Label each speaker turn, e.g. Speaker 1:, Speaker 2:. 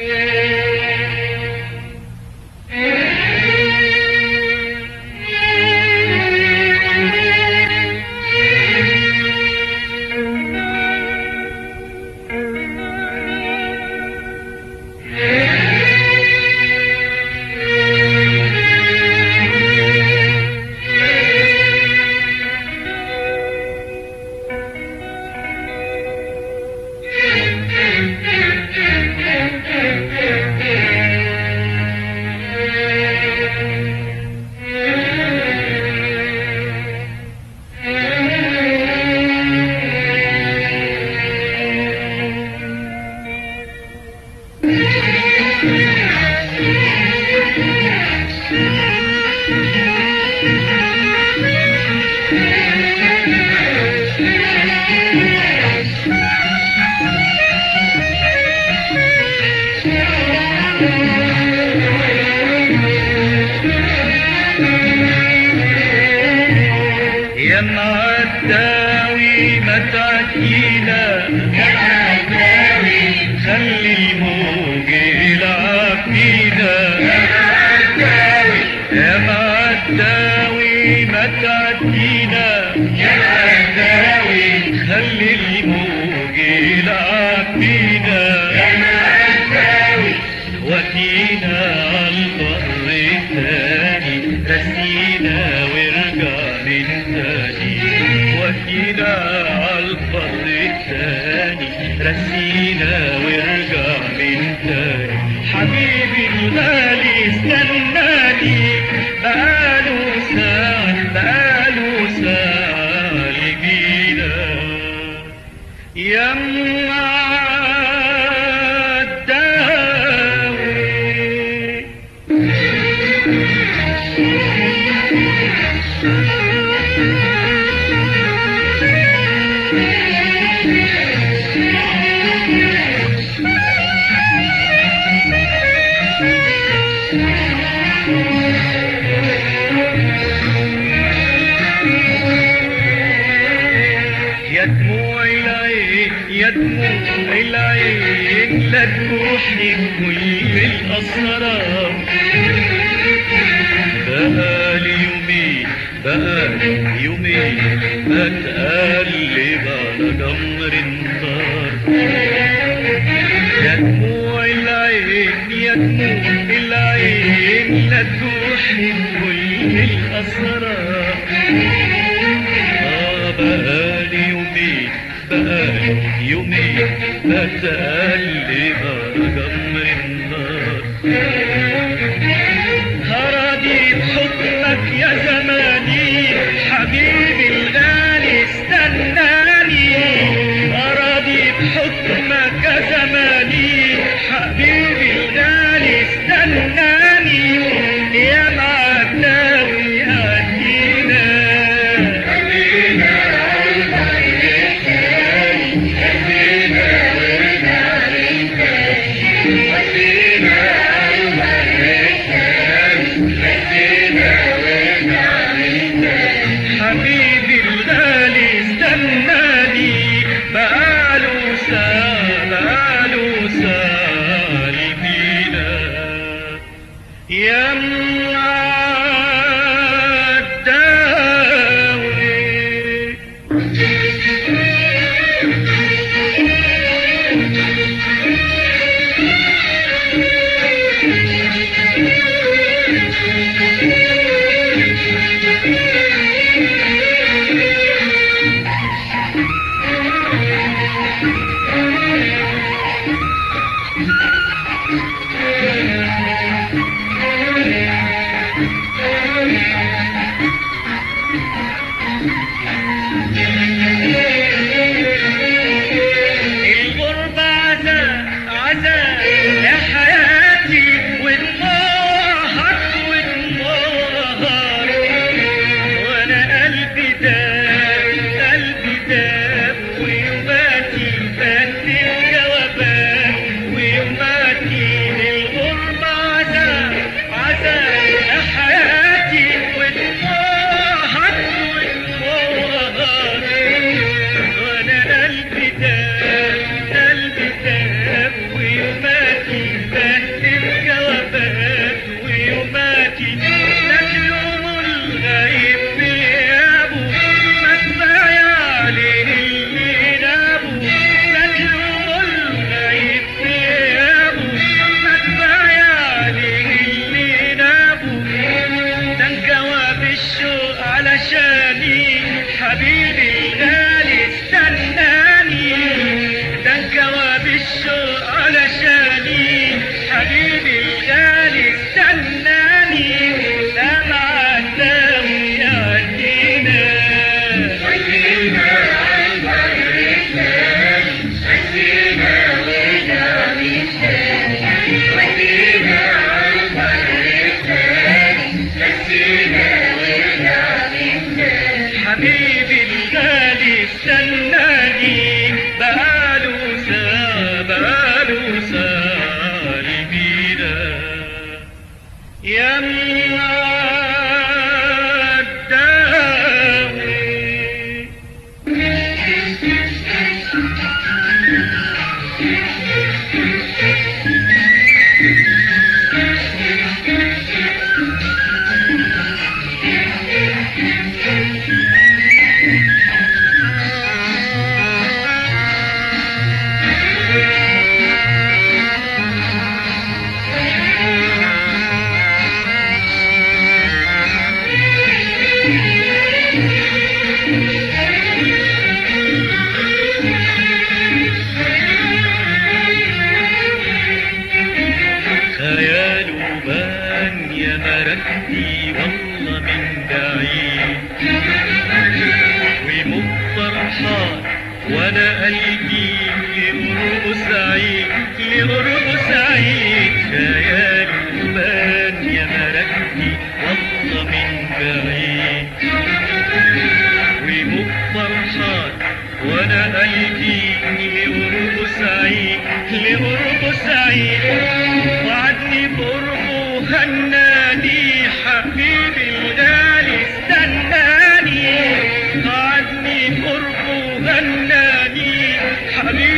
Speaker 1: Yeah. يا ودينا عالبر تاني رسينا وارجع من تاني حبيبي الغالي استناني يا دموع العين لا تروحي كل الأسرار. يومين بتقلب على جمر النار يا دموع العين يا دموع العين لا تروحي الأسرار آه بقالي يومين بقالي يومين بتقلب على جمر النار هراضي بحكمك يا حبيبي الغالي استناني ومفرحان وأنا قلبي لقرب سعيد لقرب سعيد خيالي بان يا ملكتي والله من بعيد. ومفرحان وأنا قلبي لقرب سعيد لقرب سعيد بقربه هناني حبيبي